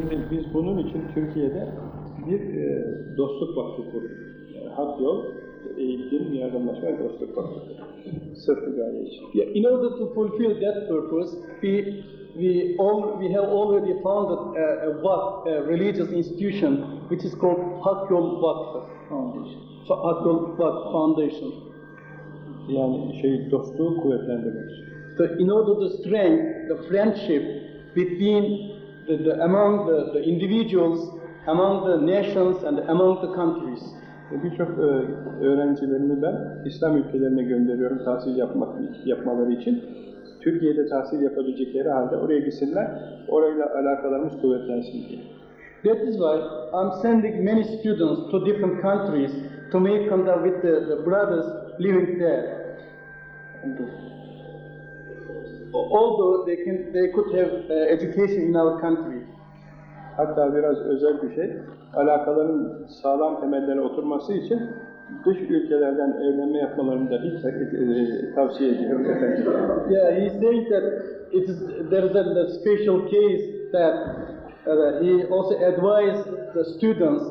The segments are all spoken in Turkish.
Şimdi biz bunun için Türkiye'de bir e, dostluk vakfı kurduk. Yani hak yol, eğitim, yardımlaşma ve dostluk vakfı. Sırf bu gaye için. Yeah, in order to fulfill that purpose, we we all we have already founded a, a WAC, a religious institution, which is called Hak Yol Vakfı Foundation. Fa- Hak Yol Vakfı Foundation. Yani şey dostluğu kuvvetlendirmek. So in order to strengthen the friendship between the, the among the, the individuals, among the nations, and among the countries. Birçok e, öğrencilerimi ben İslam ülkelerine gönderiyorum tahsil yapmak yapmaları için. Türkiye'de tahsil yapabilecekleri halde oraya gitsinler, orayla alakalarımız kuvvetlensin diye. That is why I'm sending many students to different countries to make contact with the, the brothers living there. Although they can, they could have uh, education in our country. Hatta biraz özel bir şey, alakaların sağlam temellere oturması için dış ülkelerden evlenme yapmalarını da hiç e, tavsiye ediyorum. Yeah, he's saying that it is there is a special case that uh, he also advised the students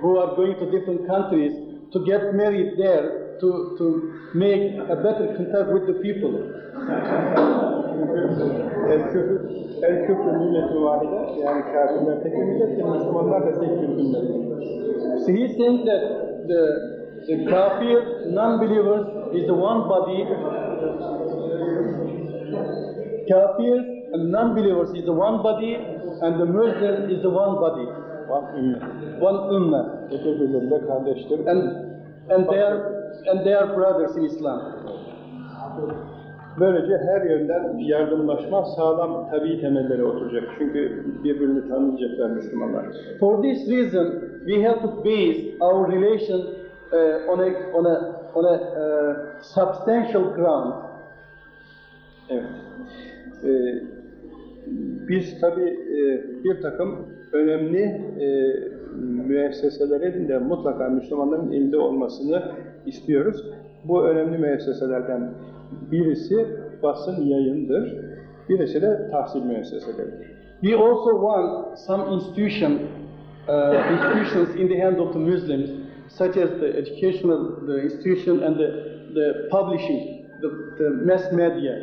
who are going to different countries to get married there to to make a better contact with the people. El küfür, milleti vahide, yani kafirler tek bir Müslümanlar da tek bir millettir. So he's saying that the the kafir non-believers is the one body. Kafir and non-believers is the one body, and the Muslim is the one body, ümmet. one ummah. Birbirleriyle kardeştir. and and they are and they are brothers in Islam. Böylece her yönden yardımlaşma sağlam tabii temellere oturacak. Çünkü birbirini tanıyacaklar Müslümanlar. For this reason, we have to base our relation uh, on a on a on a uh, substantial ground. Evet. Ee, biz tabii e, bir takım önemli e, müesseselerin de mutlaka Müslümanların elinde olmasını istiyoruz. Bu önemli müesseselerden birisi basın yayındır, birisi de tahsil müesseseleridir. We also want some institution uh, institutions in the hand of the Muslims, such as the educational the institution and the the publishing, the, the mass media.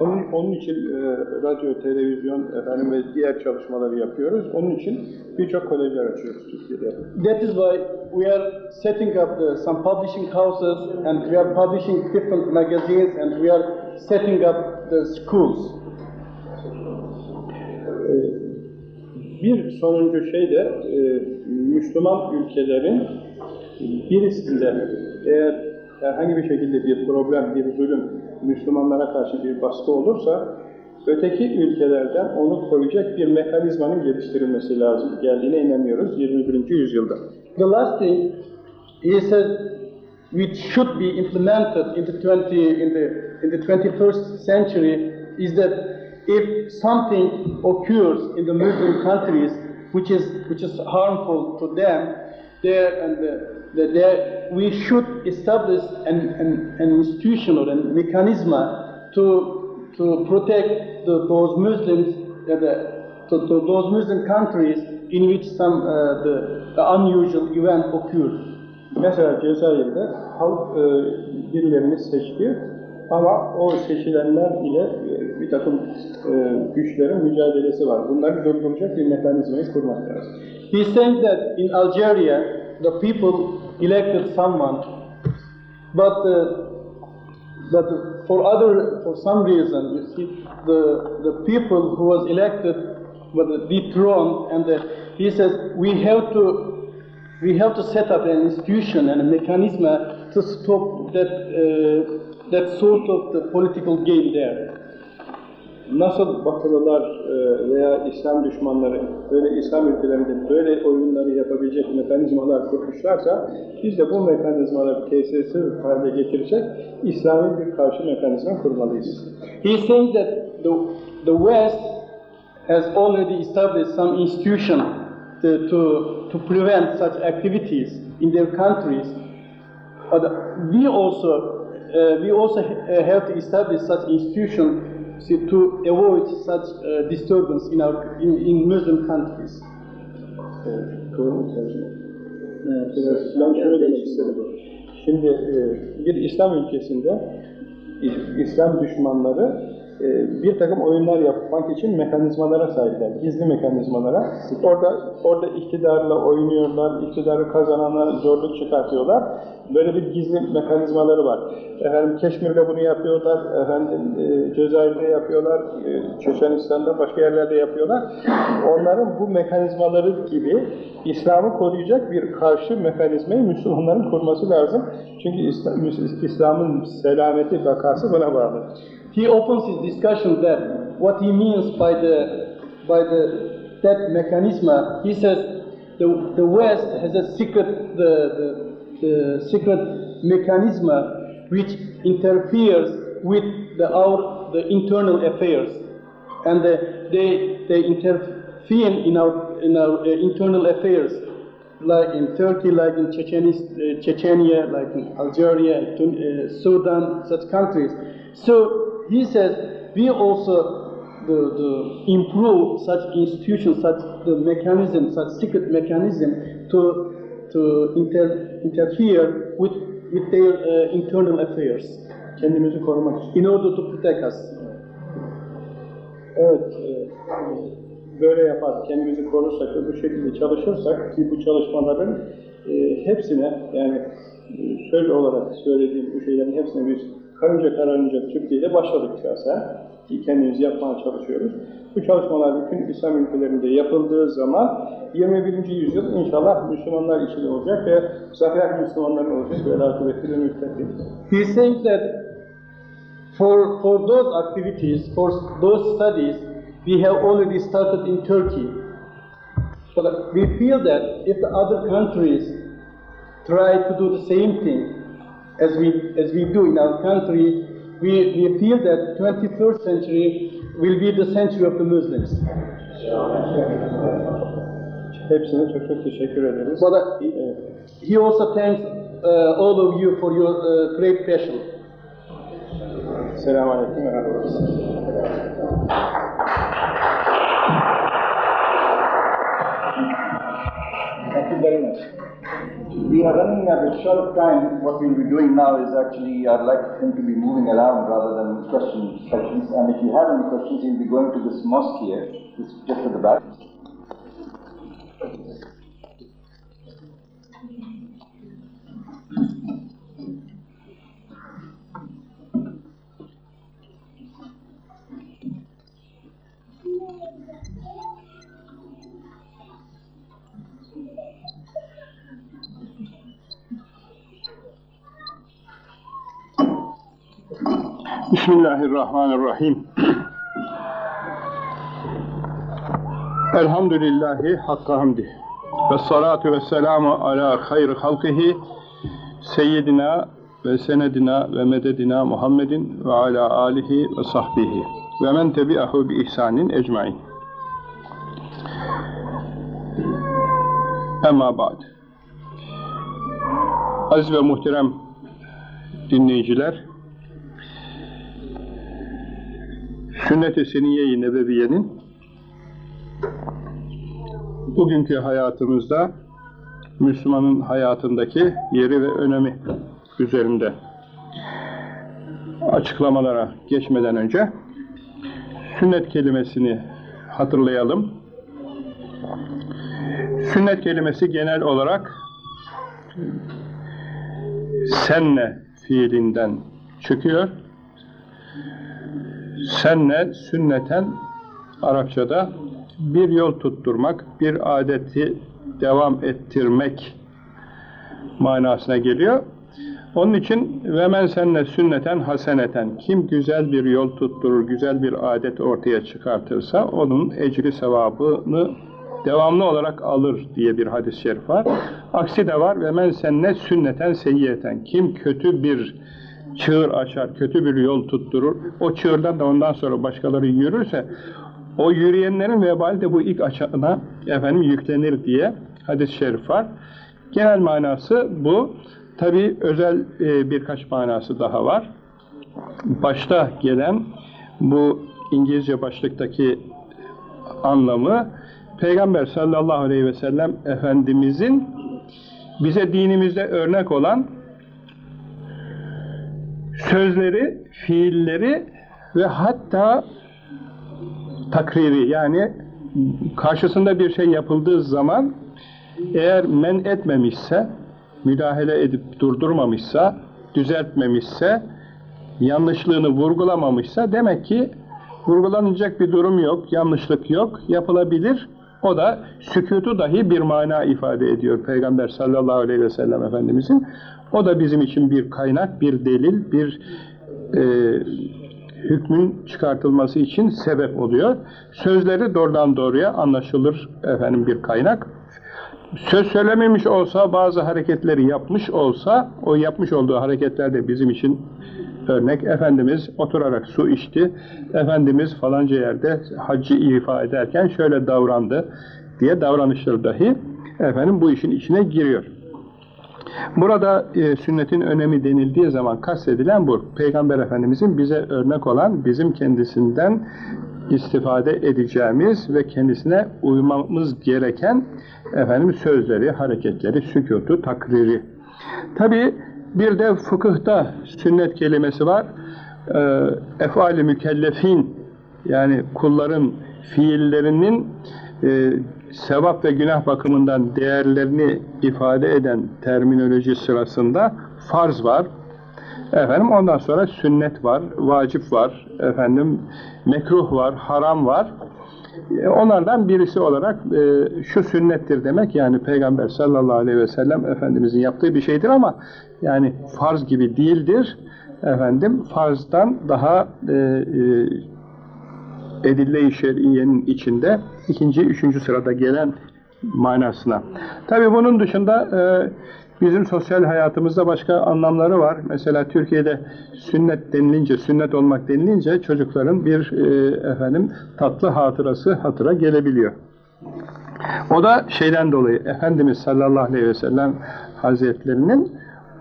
Onun, onun için e, radyo, televizyon efendim ve diğer çalışmaları yapıyoruz. Onun için birçok kolejler açıyoruz Türkiye'de. That is why we are setting up the, some publishing houses and we are publishing different magazines and we are setting up the schools. Bir sonuncu şey de e, Müslüman ülkelerin birisinde eğer herhangi bir şekilde bir problem, bir zulüm Müslümanlara karşı bir baskı olursa öteki ülkelerden onu koruyacak bir mekanizmanın geliştirilmesi lazım. Geldiğine inanıyoruz 21. yüzyılda. The last thing he said which should be implemented in the 20 in the in the 21st century is that if something occurs in the Muslim countries which is which is harmful to them, there and the, the, there we should establish an, an, an institution or a mechanism to to protect the, those Muslims uh, the, to, to those Muslim countries in which some uh, the, the unusual event occurs. Mesela Cezayir'de halk e, birilerini seçti ama o seçilenler ile e, bir takım e, güçlerin mücadelesi var. Bunları durduracak bir mekanizmayı kurmak lazım. He's saying that in Algeria, the people elected someone, but uh, but for other for some reason, you see, the the people who was elected were dethroned, and the, he says we have to we have to set up an institution and a mechanism to stop that uh, that sort of the political game there. Nasıl Batılılar e, veya İslam düşmanları böyle İslam ülkelerinde böyle oyunları yapabilecek mekanizmalar kurmuşlarsa biz de bu mekanizmaları tesirsiz hale getirecek İslami bir karşı mekanizma kurmalıyız. He's saying that the, the West has already established some institution to, to, to prevent such activities in their countries. But we also, uh, we also ha- have to establish such institution see, to avoid such uh, disturbance in our in, in Muslim countries. Evet, ben şöyle demek istedim. Şimdi e, bir İslam ülkesinde İslam düşmanları bir takım oyunlar yapmak için mekanizmalara sahipler, gizli mekanizmalara. Orada orada iktidarla oynuyorlar, iktidarı kazanana zorluk çıkartıyorlar. Böyle bir gizli mekanizmaları var. Efendim Keşmir'de bunu yapıyorlar, efendim e, Cezayir'de yapıyorlar, e, Çeçenistan'da başka yerlerde yapıyorlar. Onların bu mekanizmaları gibi İslam'ı koruyacak bir karşı mekanizmayı Müslümanların kurması lazım. Çünkü İslam, İslam'ın selameti, vakası buna bağlı. He opens his discussion that what he means by the by the that mechanism. He says the the West has a secret the the, the secret mechanism which interferes with the our the internal affairs, and the, they they intervene in our in our uh, internal affairs like in Turkey, like in Chechenis, uh, Chechnya, like in Algeria, uh, Sudan, such countries. So he says we also the, the improve such institutions, such the mechanism, such secret mechanism to to inter, interfere with with their uh, internal affairs Kendimizi korumak için. in order to protect us. Evet, e, böyle yapar, kendimizi korursak bu şekilde çalışırsak ki bu çalışmaların e, hepsine yani e, söz olarak söylediğim bu şeylerin hepsine biz karınca kararınca Türkiye'de başladık şahsen ki kendimizi yapmaya çalışıyoruz. Bu çalışmalar bütün İslam ülkelerinde yapıldığı zaman 21. yüzyıl inşallah Müslümanlar için olacak ve zafer Müslümanların olacak ve akıbetli bir müttefik. He that for, for those activities, for those studies, we have already started in Turkey. But we feel that if the other countries try to do the same thing as we, as we do in our country, we, we feel that 21st century will be the century of the Muslims. Hepsine çok çok teşekkür ederiz. He- also thanks uh, all of you for your uh, great passion. Selamun Aleyküm Thank you very much. We are running of short time. What we'll be doing now is actually, I'd like him to be moving around rather than question sections. And if you have any questions, he'll be going to this mosque here, this just at the back. Bismillahirrahmanirrahim. Elhamdülillahi hakka hamdi. Ve salatu ve selamu ala hayr halkihi seyyidina ve senedina ve mededina Muhammedin ve ala alihi ve sahbihi ve men tebi'ahu bi ihsanin ecmain. Emma ba'd. Aziz ve muhterem dinleyiciler, Sünnet-i Seniyye-i Nebeviye'nin bugünkü hayatımızda Müslümanın hayatındaki yeri ve önemi üzerinde açıklamalara geçmeden önce sünnet kelimesini hatırlayalım. Sünnet kelimesi genel olarak senne fiilinden çıkıyor senne sünneten Arapçada bir yol tutturmak, bir adeti devam ettirmek manasına geliyor. Onun için ve men senne sünneten haseneten kim güzel bir yol tutturur, güzel bir adet ortaya çıkartırsa onun ecri sevabını devamlı olarak alır diye bir hadis-i şerif var. Aksi de var ve men senne sünneten seyyiyeten kim kötü bir çığır açar, kötü bir yol tutturur. O çığırdan da ondan sonra başkaları yürürse o yürüyenlerin vebali de bu ilk açana efendim yüklenir diye hadis-i şerif var. Genel manası bu. Tabi özel e, birkaç manası daha var. Başta gelen bu İngilizce başlıktaki anlamı Peygamber sallallahu aleyhi ve sellem Efendimizin bize dinimizde örnek olan sözleri, fiilleri ve hatta takriri yani karşısında bir şey yapıldığı zaman eğer men etmemişse, müdahale edip durdurmamışsa, düzeltmemişse, yanlışlığını vurgulamamışsa demek ki vurgulanacak bir durum yok, yanlışlık yok, yapılabilir. O da sükutu dahi bir mana ifade ediyor Peygamber sallallahu aleyhi ve sellem Efendimizin. O da bizim için bir kaynak, bir delil, bir e, hükmün çıkartılması için sebep oluyor. Sözleri doğrudan doğruya anlaşılır efendim bir kaynak. Söz söylememiş olsa, bazı hareketleri yapmış olsa, o yapmış olduğu hareketler de bizim için örnek. Efendimiz oturarak su içti, Efendimiz falanca yerde haccı ifa ederken şöyle davrandı diye davranışları dahi efendim bu işin içine giriyor. Burada e, sünnetin önemi denildiği zaman kastedilen bu. Peygamber Efendimizin bize örnek olan, bizim kendisinden istifade edeceğimiz ve kendisine uymamız gereken efendim sözleri, hareketleri, sükutu, takriri. Tabi bir de fıkıhta sünnet kelimesi var. E, efali mükellefin yani kulların fiillerinin e, sevap ve günah bakımından değerlerini ifade eden terminoloji sırasında farz var. Efendim ondan sonra sünnet var, vacip var, efendim mekruh var, haram var. E, Onlardan birisi olarak e, şu sünnettir demek yani Peygamber sallallahu aleyhi ve sellem Efendimizin yaptığı bir şeydir ama yani farz gibi değildir. Efendim farzdan daha e, e, edille-i şer'iyenin içinde ikinci, üçüncü sırada gelen manasına. Tabi bunun dışında e, bizim sosyal hayatımızda başka anlamları var. Mesela Türkiye'de sünnet denilince, sünnet olmak denilince çocukların bir e, efendim tatlı hatırası hatıra gelebiliyor. O da şeyden dolayı Efendimiz sallallahu aleyhi ve sellem Hazretlerinin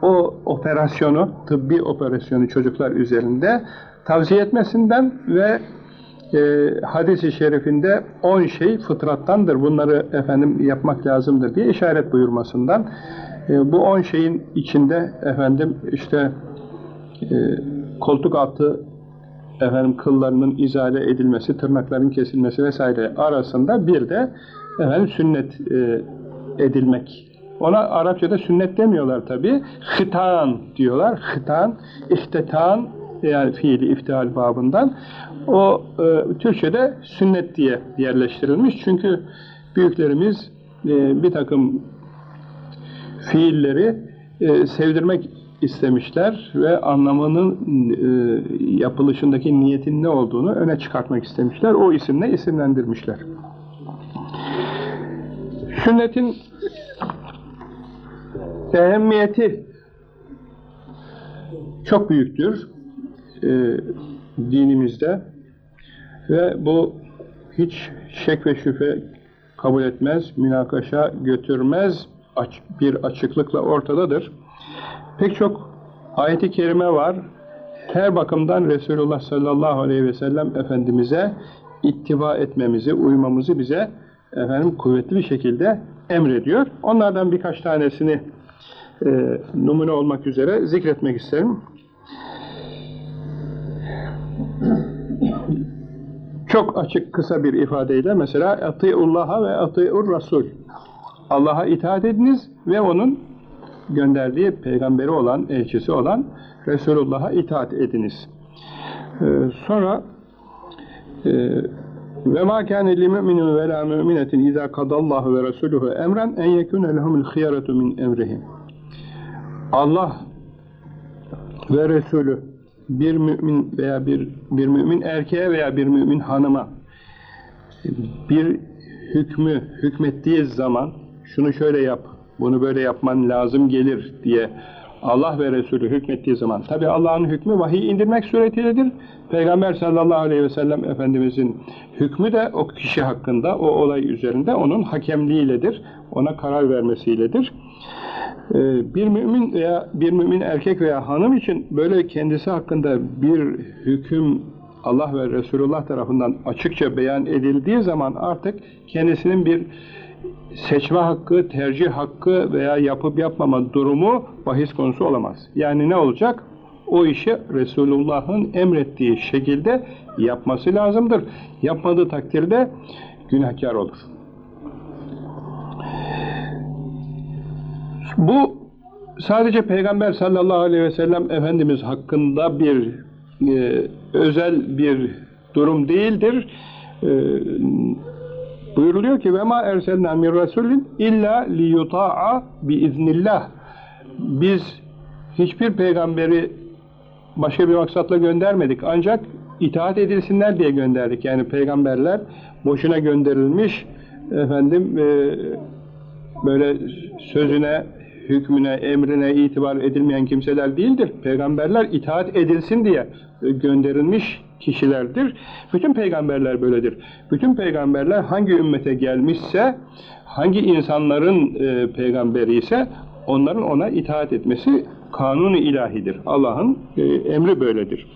o operasyonu, tıbbi operasyonu çocuklar üzerinde tavsiye etmesinden ve e, hadis-i şerifinde 10 şey fıtrattandır. Bunları efendim yapmak lazımdır diye işaret buyurmasından. E, bu 10 şeyin içinde efendim işte e, koltuk altı efendim kıllarının izale edilmesi, tırnakların kesilmesi vesaire arasında bir de efendim sünnet e, edilmek. Ona Arapçada sünnet demiyorlar tabi. Hıtan diyorlar. Hıtan, ihtetan yani fiili iftihal babından. O e, Türkçe'de sünnet diye yerleştirilmiş. Çünkü büyüklerimiz e, bir takım fiilleri e, sevdirmek istemişler ve anlamının e, yapılışındaki niyetin ne olduğunu öne çıkartmak istemişler. O isimle isimlendirmişler. Sünnetin ehemmiyeti çok büyüktür e, dinimizde ve bu hiç şek ve şüphe kabul etmez, münakaşa götürmez, aç, bir açıklıkla ortadadır. Pek çok ayeti kerime var. Her bakımdan Resulullah sallallahu aleyhi ve sellem Efendimiz'e ittiba etmemizi, uymamızı bize efendim kuvvetli bir şekilde emrediyor. Onlardan birkaç tanesini e, numune olmak üzere zikretmek isterim. Çok açık kısa bir ifadeyle mesela atiullaha ve atiur rasul. Allah'a itaat ediniz ve onun gönderdiği peygamberi olan, elçisi olan Resulullah'a itaat ediniz. Ee, sonra e, ve ma kâne li mu'minin ve la mu'minetin izâ kadallahu ve resuluhu emren en yekûne lehumul hiyaratu min emrihim. Allah ve Resulü bir mümin veya bir bir mümin erkeğe veya bir mümin hanıma bir hükmü hükmettiği zaman şunu şöyle yap, bunu böyle yapman lazım gelir diye Allah ve Resulü hükmettiği zaman tabi Allah'ın hükmü vahiy indirmek suretiyledir. Peygamber sallallahu aleyhi ve sellem Efendimizin hükmü de o kişi hakkında, o olay üzerinde onun hakemliğiyledir. Ona karar vermesiyledir. Ee, bir mümin veya bir mümin erkek veya hanım için böyle kendisi hakkında bir hüküm Allah ve Resulullah tarafından açıkça beyan edildiği zaman artık kendisinin bir seçme hakkı, tercih hakkı veya yapıp yapmama durumu bahis konusu olamaz. Yani ne olacak? O işi Resulullah'ın emrettiği şekilde yapması lazımdır. Yapmadığı takdirde günahkar olur. Bu sadece Peygamber sallallahu aleyhi ve sellem Efendimiz hakkında bir e, özel bir durum değildir. E, buyuruluyor ki min rasulin illa li yuta'a bi iznillah. Biz hiçbir peygamberi başka bir maksatla göndermedik. Ancak itaat edilsinler diye gönderdik. Yani peygamberler boşuna gönderilmiş efendim e, böyle sözüne, hükmüne, emrine itibar edilmeyen kimseler değildir. Peygamberler itaat edilsin diye e, gönderilmiş kişilerdir. Bütün peygamberler böyledir. Bütün peygamberler hangi ümmete gelmişse, hangi insanların e, peygamberi ise onların ona itaat etmesi kanunu ilahidir. Allah'ın e, emri böyledir.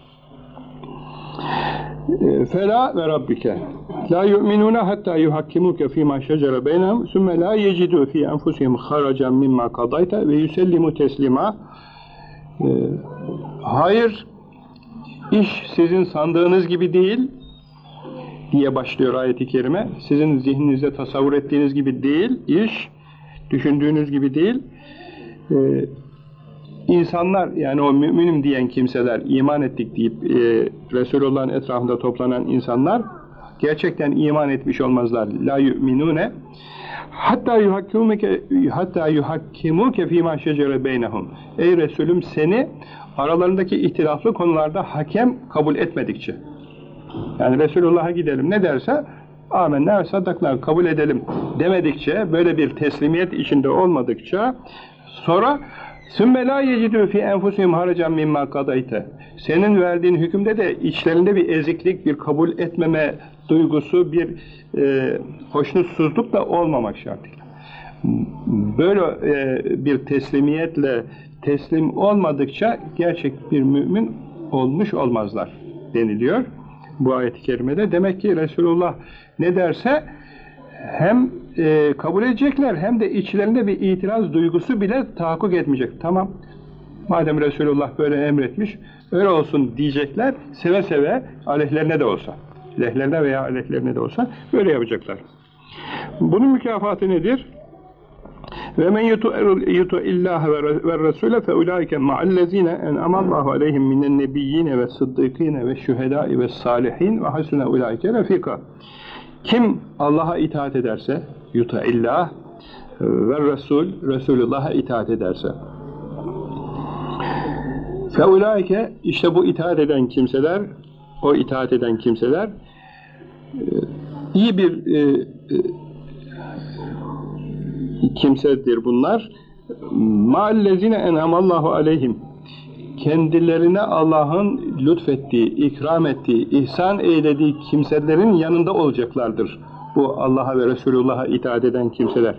Fela ve rabbike la yu'minune hatta yuhakkimuke fîmâ şecere beynehum sümme la yecidû fî enfusihim haracan mimma kadayte ve yüsellimu teslima hayır iş sizin sandığınız gibi değil diye başlıyor ayeti kerime. Sizin zihninizde tasavvur ettiğiniz gibi değil iş düşündüğünüz gibi değil ee, İnsanlar yani o müminim diyen kimseler, iman ettik deyip e, Resulullah'ın etrafında toplanan insanlar gerçekten iman etmiş olmazlar. La yu'minune hatta yuhakkimuke hatta yuhakkimuke fîmâ şecere beynehum. Ey Resulüm seni aralarındaki ihtilaflı konularda hakem kabul etmedikçe. Yani Resulullah'a gidelim ne derse amenna ve saddakna kabul edelim demedikçe, böyle bir teslimiyet içinde olmadıkça sonra Sümme la yecidü fi enfusihim haracan mimma kadayte. Senin verdiğin hükümde de içlerinde bir eziklik, bir kabul etmeme duygusu, bir e, hoşnutsuzluk da olmamak şartıyla. Böyle e, bir teslimiyetle teslim olmadıkça gerçek bir mümin olmuş olmazlar deniliyor bu ayet-i kerimede. Demek ki Resulullah ne derse hem e, kabul edecekler hem de içlerinde bir itiraz duygusu bile tahakkuk etmeyecek. Tamam, madem Resulullah böyle emretmiş, öyle olsun diyecekler, seve seve aleyhlerine de olsa, lehlerine veya aleyhlerine de olsa böyle yapacaklar. Bunun mükafatı nedir? Ve men yutu illaha ve rasule fe ulaike ma'allezine en'amallahu aleyhim minen nebiyyine ve sıddıkine ve şühedai ve salihin ve hasune ulaike refika. Kim Allah'a itaat ederse, yuta illah ve Resul, Resulullah'a itaat ederse. Feulaike, işte bu itaat eden kimseler, o itaat eden kimseler, iyi bir e, e, kimsedir bunlar. Ma'allezine en'amallahu aleyhim. Kendilerine Allah'ın lütfettiği, ikram ettiği, ihsan eylediği kimselerin yanında olacaklardır. Bu Allah'a ve Resulullah'a itaat eden kimseler.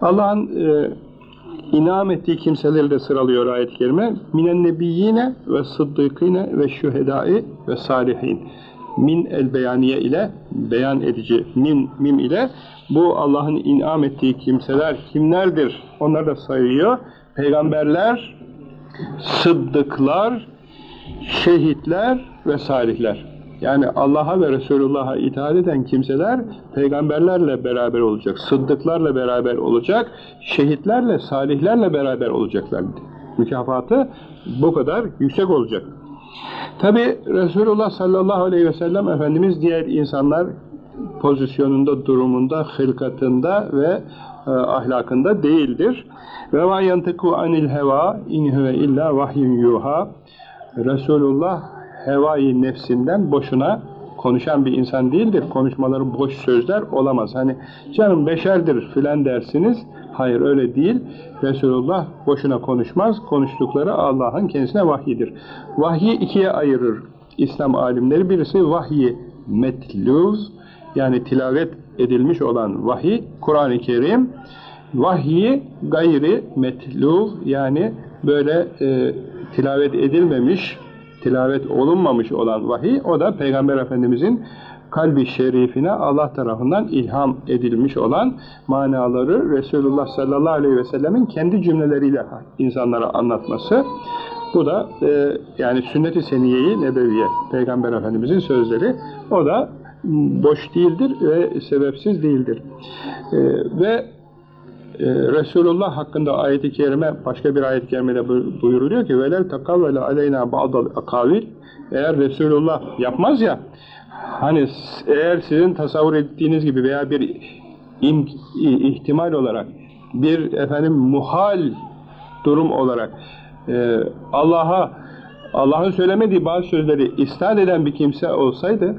Allah'ın e, inam ettiği kimseleri de sıralıyor ayet-i kerime. Minen nebiyyine ve sıddıkine ve şühedai ve salihin. Min el beyaniye ile beyan edici min mim ile bu Allah'ın inam ettiği kimseler kimlerdir? Onları da sayıyor. Peygamberler, sıddıklar, şehitler ve salihler. Yani Allah'a ve Resulullah'a itaat eden kimseler peygamberlerle beraber olacak, sıddıklarla beraber olacak, şehitlerle, salihlerle beraber olacaklar. Mükafatı bu kadar yüksek olacak. Tabi Resulullah sallallahu aleyhi ve sellem Efendimiz diğer insanlar pozisyonunda, durumunda, hılkatında ve e, ahlakında değildir. Ve ma yantiku anil heva in huve illa vahyun yuha. Resulullah hevai nefsinden boşuna konuşan bir insan değildir. Konuşmaları boş sözler olamaz. Hani canım beşerdir filan dersiniz. Hayır öyle değil. Resulullah boşuna konuşmaz. Konuştukları Allah'ın kendisine vahyidir. Vahyi ikiye ayırır İslam alimleri. Birisi vahyi metluz yani tilavet edilmiş olan vahiy, Kur'an-ı Kerim. Vahyi gayri metluz yani böyle e, tilavet edilmemiş tilavet olunmamış olan vahiy, o da Peygamber Efendimizin kalbi şerifine Allah tarafından ilham edilmiş olan manaları Resulullah sallallahu aleyhi ve sellemin kendi cümleleriyle insanlara anlatması. Bu da e, yani sünnet-i seniyeyi nebeviye, Peygamber Efendimizin sözleri. O da boş değildir ve sebepsiz değildir. E, ve e, Resulullah hakkında ayet-i kerime, başka bir ayet-i kerimede buyuruluyor ki وَلَوْ تَقَوَّلَ عَلَيْنَا بَعْضَ الْاَقَاوِلِ Eğer Resulullah yapmaz ya, hani eğer sizin tasavvur ettiğiniz gibi veya bir ihtimal olarak, bir efendim muhal durum olarak e, Allah'a Allah'ın söylemediği bazı sözleri isnat eden bir kimse olsaydı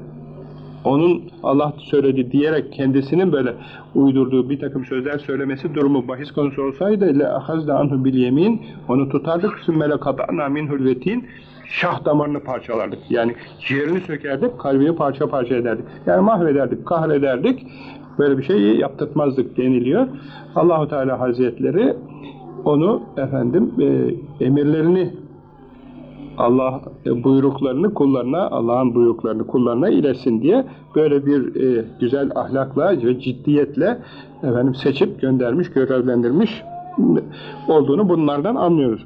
onun Allah söyledi diyerek kendisinin böyle uydurduğu bir takım sözler söylemesi durumu bahis konusu olsaydı le ahazda anhu bil yemin onu tutardık. Sümmele kata'na minhul vetin şah damarını parçalardık. Yani ciğerini sökerdik, kalbini parça parça ederdik. Yani mahvederdik, kahrederdik. Böyle bir şey yaptırtmazdık deniliyor. Allahu Teala Hazretleri onu efendim e, emirlerini Allah e, buyruklarını kullarına, Allah'ın buyruklarını kullarına iletsin diye böyle bir e, güzel ahlakla ve ciddiyetle efendim seçip göndermiş, görevlendirmiş olduğunu bunlardan anlıyoruz.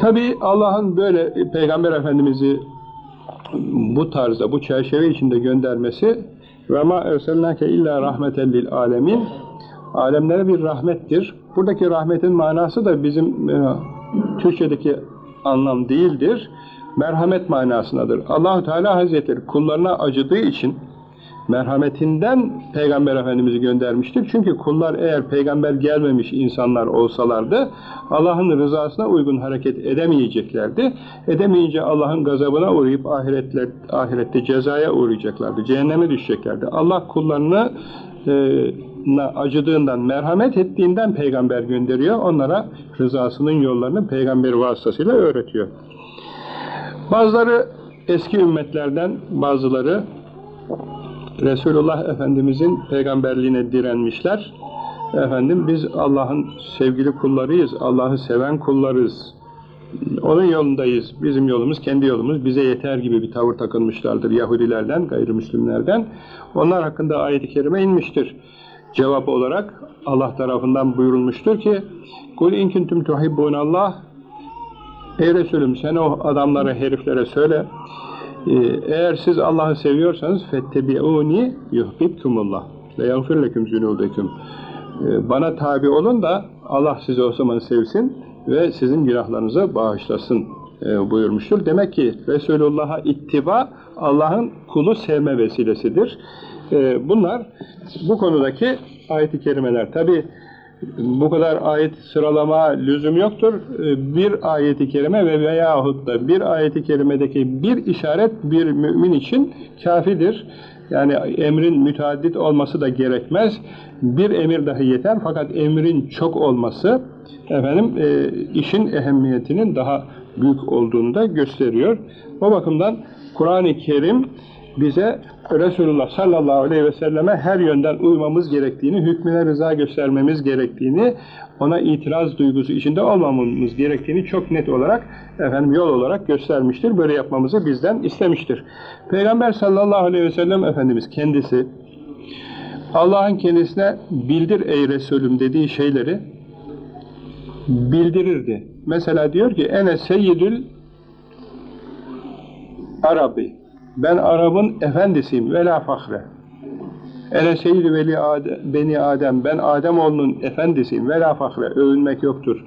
Tabi Allah'ın böyle Peygamber Efendimiz'i bu tarzda, bu çerçeve içinde göndermesi ve ma erselnake illa rahmeten lil alemin alemlere bir rahmettir. Buradaki rahmetin manası da bizim e, Türkçedeki anlam değildir. Merhamet manasındadır. Allahu Teala Hazretleri kullarına acıdığı için merhametinden Peygamber Efendimiz'i göndermiştir. Çünkü kullar eğer peygamber gelmemiş insanlar olsalardı Allah'ın rızasına uygun hareket edemeyeceklerdi. Edemeyince Allah'ın gazabına uğrayıp ahiretler, ahirette cezaya uğrayacaklardı. Cehenneme düşeceklerdi. Allah kullarını e, acıdığından, merhamet ettiğinden peygamber gönderiyor. Onlara rızasının yollarını peygamber vasıtasıyla öğretiyor. Bazıları eski ümmetlerden bazıları Resulullah Efendimizin peygamberliğine direnmişler. Efendim biz Allah'ın sevgili kullarıyız, Allah'ı seven kullarız. Onun yolundayız. Bizim yolumuz kendi yolumuz. Bize yeter gibi bir tavır takılmışlardır Yahudilerden, gayrimüslimlerden. Onlar hakkında ayet-i kerime inmiştir. Cevap olarak Allah tarafından buyurulmuştur ki Kul in kuntum tuhibbunallah Ey Resulüm sen o adamlara, heriflere söyle eğer siz Allah'ı seviyorsanız fettebi'uni yuhbibkumullah ve yagfir leküm zunubeküm. Ee, Bana tabi olun da Allah sizi o zaman sevsin ve sizin günahlarınızı bağışlasın e, buyurmuştur. Demek ki Resulullah'a ittiba Allah'ın kulu sevme vesilesidir. Ee, Bunlar bu konudaki ayet-i kerimeler. Tabi bu kadar ayet sıralama lüzum yoktur. Ee, Bir ayeti kerime ve veyahut da bir ayeti kerimedeki bir işaret bir mümin için kafidir. Yani emrin müteaddit olması da gerekmez. Bir emir dahi yeter fakat emrin çok olması efendim e, işin ehemmiyetinin daha büyük olduğunu da gösteriyor. O bakımdan Kur'an-ı Kerim bize Resulullah sallallahu aleyhi ve selleme her yönden uymamız gerektiğini, hükmüne rıza göstermemiz gerektiğini, ona itiraz duygusu içinde olmamamız gerektiğini çok net olarak, efendim yol olarak göstermiştir. Böyle yapmamızı bizden istemiştir. Peygamber sallallahu aleyhi ve sellem Efendimiz kendisi, Allah'ın kendisine bildir ey Resulüm dediği şeyleri bildirirdi. Mesela diyor ki, ene seyyidül Arabi. Ben Arap'ın efendisiyim. Vela fahre. Ene seyyid veli Adem, beni Adem. Ben Ademoğlunun efendisiyim. Vela fahre. Övünmek yoktur.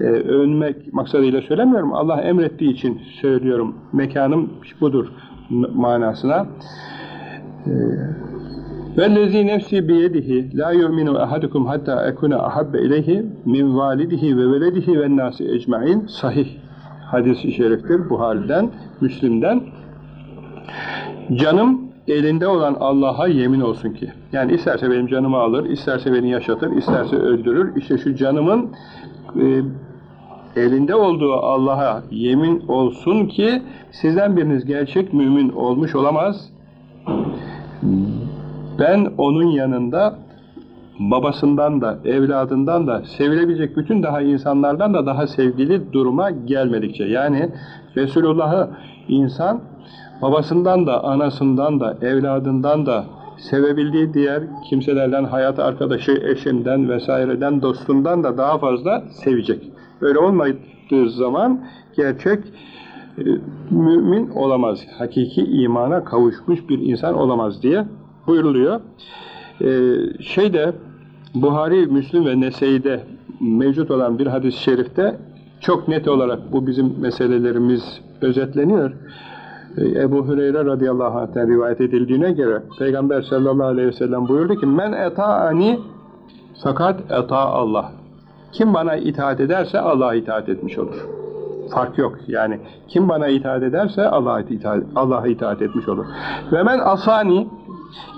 Ee, övünmek maksadıyla söylemiyorum. Allah emrettiği için söylüyorum. Mekanım budur manasına. Ee, Vellezî nefsî biyedihi la yu'minu ahadukum hatta ekune ahabbe ileyhi min validihi ve veledihi ve nâsi ecmaîn sahih hadis-i şeriftir Buhari'den, Müslim'den. Canım elinde olan Allah'a yemin olsun ki. Yani isterse benim canımı alır, isterse beni yaşatır, isterse öldürür. İşte şu canımın e, elinde olduğu Allah'a yemin olsun ki sizden biriniz gerçek mümin olmuş olamaz. Ben onun yanında babasından da, evladından da, sevilebilecek bütün daha insanlardan da daha sevgili duruma gelmedikçe. Yani Resulullah'ı insan babasından da, anasından da, evladından da, sevebildiği diğer kimselerden, hayat arkadaşı, eşinden vesaireden, dostundan da daha fazla sevecek. Öyle olmadığı zaman gerçek e, mümin olamaz. Hakiki imana kavuşmuş bir insan olamaz diye buyuruluyor. Ee, şeyde Buhari, Müslüm ve Nese'de mevcut olan bir hadis-i şerifte çok net olarak bu bizim meselelerimiz özetleniyor. Ee, Ebu Hüreyre radıyallahu anh'ten rivayet edildiğine göre Peygamber sallallahu aleyhi ve sellem buyurdu ki men eta'ani fakat eta Allah. Kim bana itaat ederse Allah'a itaat etmiş olur. Fark yok. Yani kim bana itaat ederse Allah'a itaat, Allah'a itaat etmiş olur. Ve men asani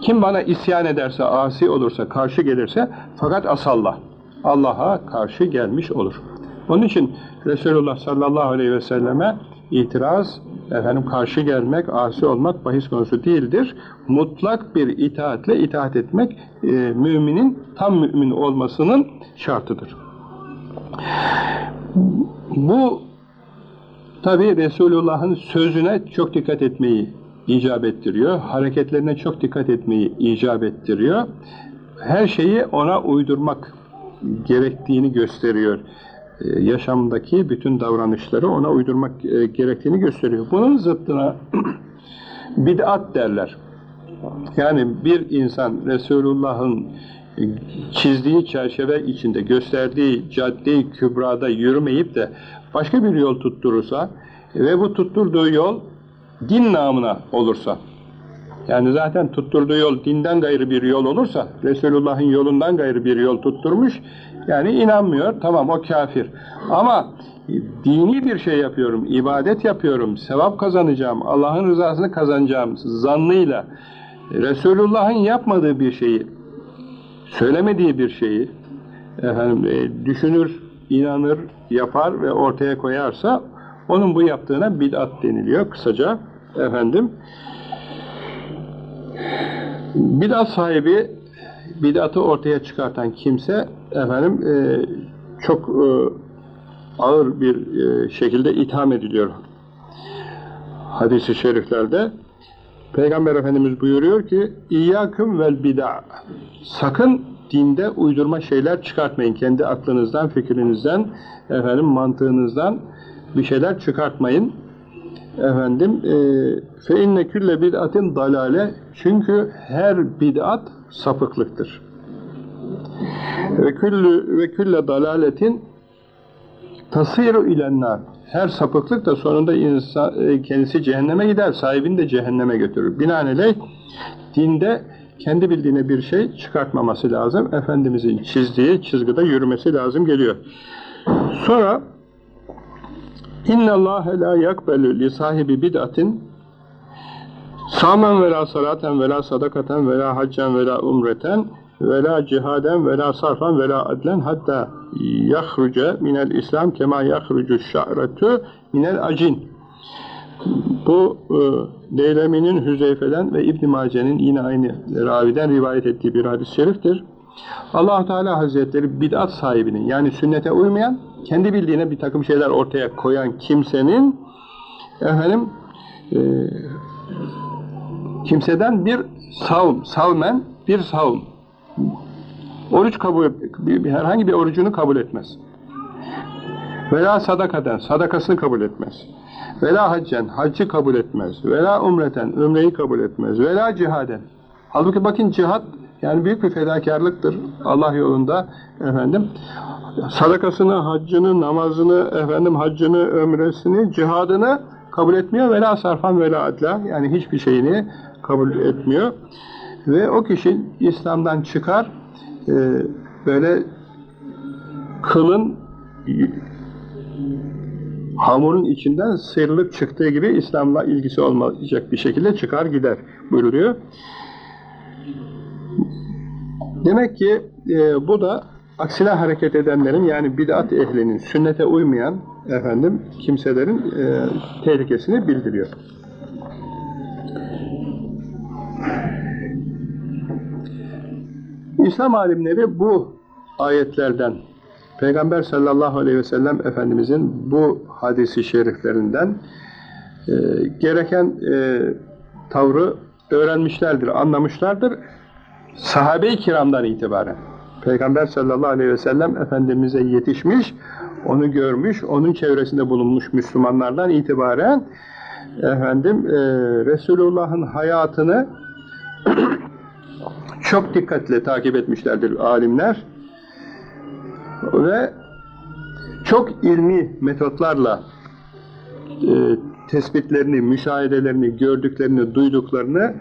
kim bana isyan ederse, asi olursa, karşı gelirse fakat asallah. Allah'a karşı gelmiş olur. Onun için Resulullah sallallahu aleyhi ve selleme itiraz, efendim karşı gelmek, asi olmak bahis konusu değildir. Mutlak bir itaatle itaat etmek e, müminin tam mümin olmasının şartıdır. Bu tabi Resulullah'ın sözüne çok dikkat etmeyi icap ettiriyor. Hareketlerine çok dikkat etmeyi icap ettiriyor. Her şeyi ona uydurmak gerektiğini gösteriyor. Ee, yaşamdaki bütün davranışları ona uydurmak e, gerektiğini gösteriyor. Bunun zıttına bid'at derler. Yani bir insan Resulullah'ın çizdiği çerçeve içinde gösterdiği cadde-i kübrada yürümeyip de başka bir yol tutturursa ve bu tutturduğu yol din namına olursa yani zaten tutturduğu yol dinden gayrı bir yol olursa Resulullah'ın yolundan gayrı bir yol tutturmuş yani inanmıyor tamam o kafir ama dini bir şey yapıyorum ibadet yapıyorum sevap kazanacağım Allah'ın rızasını kazanacağım zannıyla Resulullah'ın yapmadığı bir şeyi söylemediği bir şeyi efendim, e, düşünür, inanır, yapar ve ortaya koyarsa onun bu yaptığına bid'at deniliyor kısaca efendim. Bid'at sahibi bid'atı ortaya çıkartan kimse efendim e, çok e, ağır bir e, şekilde itham ediliyor. Hadis-i şeriflerde Peygamber Efendimiz buyuruyor ki İyyâküm vel bid'a Sakın dinde uydurma şeyler çıkartmayın. Kendi aklınızdan, fikrinizden, efendim mantığınızdan bir şeyler çıkartmayın. Efendim fe inne külle bid'atin dalale çünkü her bid'at sapıklıktır. Ve küllü ve külle dalaletin tasiru ilennar. Her sapıklık da sonunda insan, kendisi cehenneme gider, sahibini de cehenneme götürür. Binaenaleyh dinde kendi bildiğine bir şey çıkartmaması lazım. Efendimizin çizdiği çizgide yürümesi lazım geliyor. Sonra İnne Allah la yakbelu li sahibi bid'atin samen ve la salaten ve la sadakaten ve la haccen ve la umreten ve la cihaden ve la sarfan ve la adlen hatta yahruce minel İslam kema yahrucu şa'retu minel acin. Bu e, Deylemi'nin Hüzeyfe'den ve İbn Mace'nin yine aynı raviden rivayet ettiği bir hadis-i şeriftir. Allah Teala Hazretleri bid'at sahibinin yani sünnete uymayan, kendi bildiğine bir takım şeyler ortaya koyan kimsenin efendim e, kimseden bir savm, savmen bir savm oruç kabul herhangi bir orucunu kabul etmez. Veya sadakaten, sadakasını kabul etmez. Vela haccen, haccı kabul etmez. Vela umreten, umreyi kabul etmez. Vela cihaden. Halbuki bakın cihat yani büyük bir fedakarlıktır Allah yolunda efendim. Sadakasını, haccını, namazını, efendim haccını, ömresini, cihadını kabul etmiyor. Vela sarfan vela adla yani hiçbir şeyini kabul etmiyor. Ve o kişi İslam'dan çıkar e, böyle kılın hamurun içinden sıyrılıp çıktığı gibi İslam'la ilgisi olmayacak bir şekilde çıkar gider buyuruyor. Demek ki e, bu da aksine hareket edenlerin yani bid'at ehlinin, sünnete uymayan efendim kimselerin e, tehlikesini bildiriyor. İslam alimleri bu ayetlerden Peygamber sallallahu aleyhi ve sellem Efendimizin bu hadisi şeriflerinden e, gereken e, tavrı öğrenmişlerdir, anlamışlardır. Sahabe-i kiramdan itibaren Peygamber sallallahu aleyhi ve sellem Efendimiz'e yetişmiş, onu görmüş, onun çevresinde bulunmuş Müslümanlardan itibaren efendim e, Resulullah'ın hayatını çok dikkatle takip etmişlerdir alimler ve çok ilmi metotlarla e, tespitlerini, müşahedelerini, gördüklerini, duyduklarını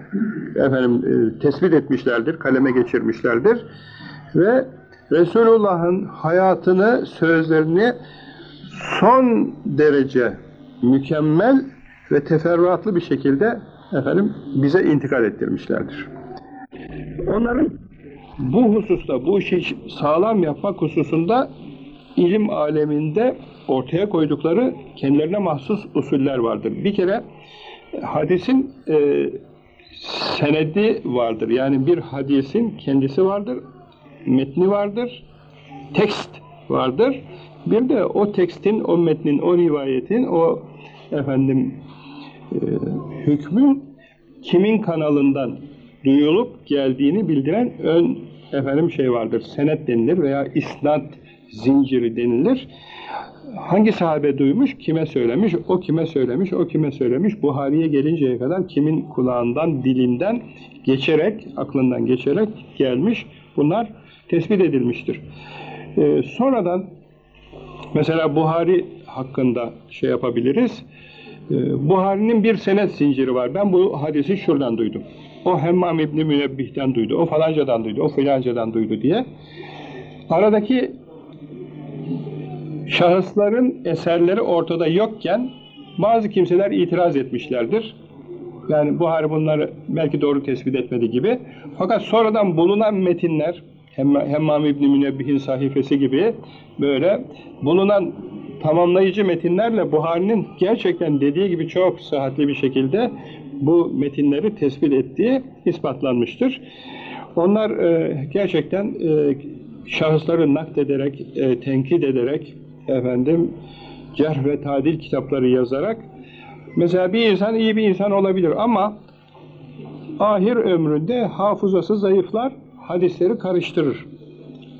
efendim e, tespit etmişlerdir, kaleme geçirmişlerdir ve Resulullah'ın hayatını, sözlerini son derece mükemmel ve teferruatlı bir şekilde efendim bize intikal ettirmişlerdir. Onların bu hususta, bu işi sağlam yapmak hususunda ilim aleminde ortaya koydukları kendilerine mahsus usuller vardır. Bir kere hadisin e, senedi vardır. Yani bir hadisin kendisi vardır, metni vardır, tekst vardır. Bir de o tekstin, o metnin, o rivayetin, o efendim e, hükmün kimin kanalından duyulup geldiğini bildiren ön efendim şey vardır. Senet denilir veya isnat zinciri denilir. Hangi sahabe duymuş, kime söylemiş, o kime söylemiş, o kime söylemiş. Buhari'ye gelinceye kadar kimin kulağından, dilinden geçerek, aklından geçerek gelmiş. Bunlar tespit edilmiştir. Ee, sonradan mesela Buhari hakkında şey yapabiliriz. Ee, Buhari'nin bir senet zinciri var. Ben bu hadisi şuradan duydum. O Hemmam İbni Münebbih'ten duydu, o falancadan duydu, o filancadan duydu diye. Aradaki şahısların eserleri ortada yokken bazı kimseler itiraz etmişlerdir. Yani Buhari bunları belki doğru tespit etmedi gibi. Fakat sonradan bulunan metinler, Hemmam İbni Münebbih'in sahifesi gibi böyle bulunan tamamlayıcı metinlerle Buhari'nin gerçekten dediği gibi çok sıhhatli bir şekilde bu metinleri tespit ettiği ispatlanmıştır. Onlar e, gerçekten e, şahısları naklederek, e, tenkit ederek, efendim cerh ve tadil kitapları yazarak mesela bir insan iyi bir insan olabilir ama ahir ömründe hafızası zayıflar, hadisleri karıştırır.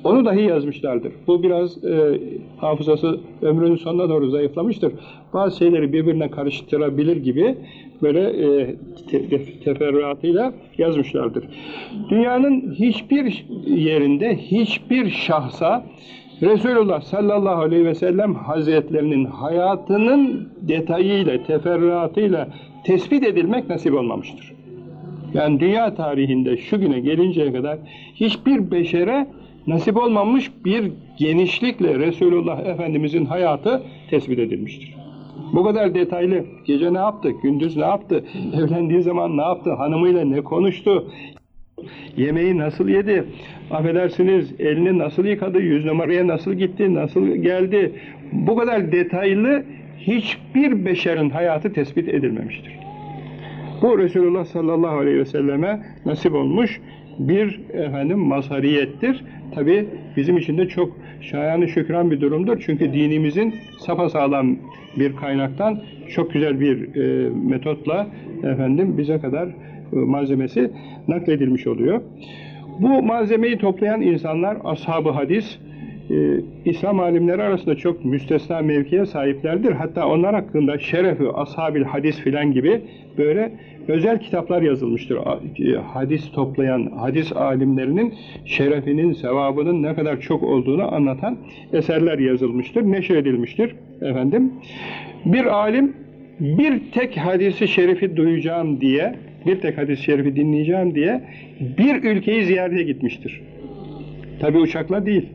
Onu dahi yazmışlardır. Bu biraz e, hafızası ömrünün sonuna doğru zayıflamıştır. Bazı şeyleri birbirine karıştırabilir gibi böyle e, te, te, teferruatıyla yazmışlardır. Dünyanın hiçbir yerinde hiçbir şahsa Resulullah sallallahu aleyhi ve sellem hazretlerinin hayatının detayıyla, teferruatıyla tespit edilmek nasip olmamıştır. Yani dünya tarihinde şu güne gelinceye kadar hiçbir beşere nasip olmamış bir genişlikle Resulullah Efendimizin hayatı tespit edilmiştir. Bu kadar detaylı gece ne yaptı, gündüz ne yaptı, evlendiği zaman ne yaptı, hanımıyla ne konuştu, yemeği nasıl yedi, affedersiniz elini nasıl yıkadı, yüz numaraya nasıl gitti, nasıl geldi. Bu kadar detaylı hiçbir beşerin hayatı tespit edilmemiştir. Bu Resulullah sallallahu aleyhi ve selleme nasip olmuş bir efendim mazhariyettir. Tabi bizim için de çok şayanı şükran bir durumdur. Çünkü dinimizin sapasağlam bir kaynaktan çok güzel bir e, metotla efendim bize kadar malzemesi nakledilmiş oluyor. Bu malzemeyi toplayan insanlar ashab-ı hadis, e, İslam alimleri arasında çok müstesna mevkiye sahiplerdir. Hatta onlar hakkında şerefi, ashab-ül hadis filan gibi böyle özel kitaplar yazılmıştır. Hadis toplayan hadis alimlerinin şerefinin, sevabının ne kadar çok olduğunu anlatan eserler yazılmıştır, neşredilmiştir efendim. Bir alim bir tek hadisi şerifi duyacağım diye, bir tek hadis-i şerifi dinleyeceğim diye bir ülkeyi ziyarete gitmiştir. Tabi uçakla değil.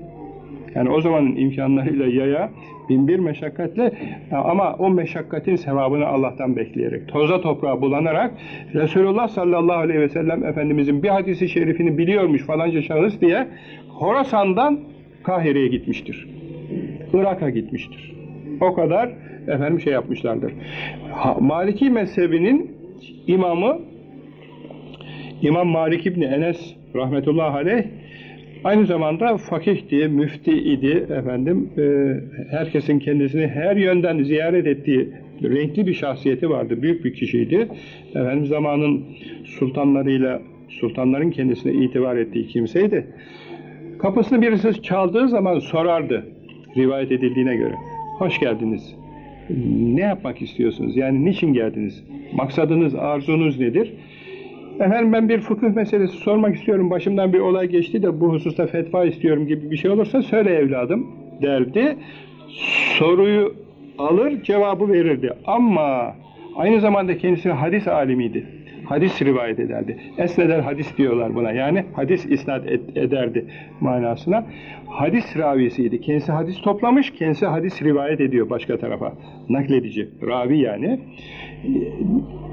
Yani o zamanın imkanlarıyla yaya binbir meşakkatle ama o meşakkatin sevabını Allah'tan bekleyerek, toza toprağa bulanarak Resulullah sallallahu aleyhi ve sellem Efendimizin bir hadisi şerifini biliyormuş falanca şahıs diye Horasan'dan Kahire'ye gitmiştir. Irak'a gitmiştir. O kadar efendim şey yapmışlardır. Maliki mezhebinin imamı İmam Malik İbni Enes rahmetullahi aleyh Aynı zamanda fakihti, müfti idi efendim. E, herkesin kendisini her yönden ziyaret ettiği renkli bir şahsiyeti vardı. Büyük bir kişiydi. Efendim zamanın sultanlarıyla sultanların kendisine itibar ettiği kimseydi. Kapısını birisi çaldığı zaman sorardı rivayet edildiğine göre. Hoş geldiniz. Ne yapmak istiyorsunuz? Yani niçin geldiniz? Maksadınız, arzunuz nedir? Efendim ben bir fıkıh meselesi sormak istiyorum. Başımdan bir olay geçti de bu hususta fetva istiyorum gibi bir şey olursa söyle evladım derdi. Soruyu alır, cevabı verirdi. Ama aynı zamanda kendisi hadis alimiydi. Hadis rivayet ederdi. Esneder hadis diyorlar buna. Yani hadis isnat et- ederdi manasına. Hadis ravisiydi. Kendisi hadis toplamış, kendisi hadis rivayet ediyor başka tarafa. Nakledici, ravi yani.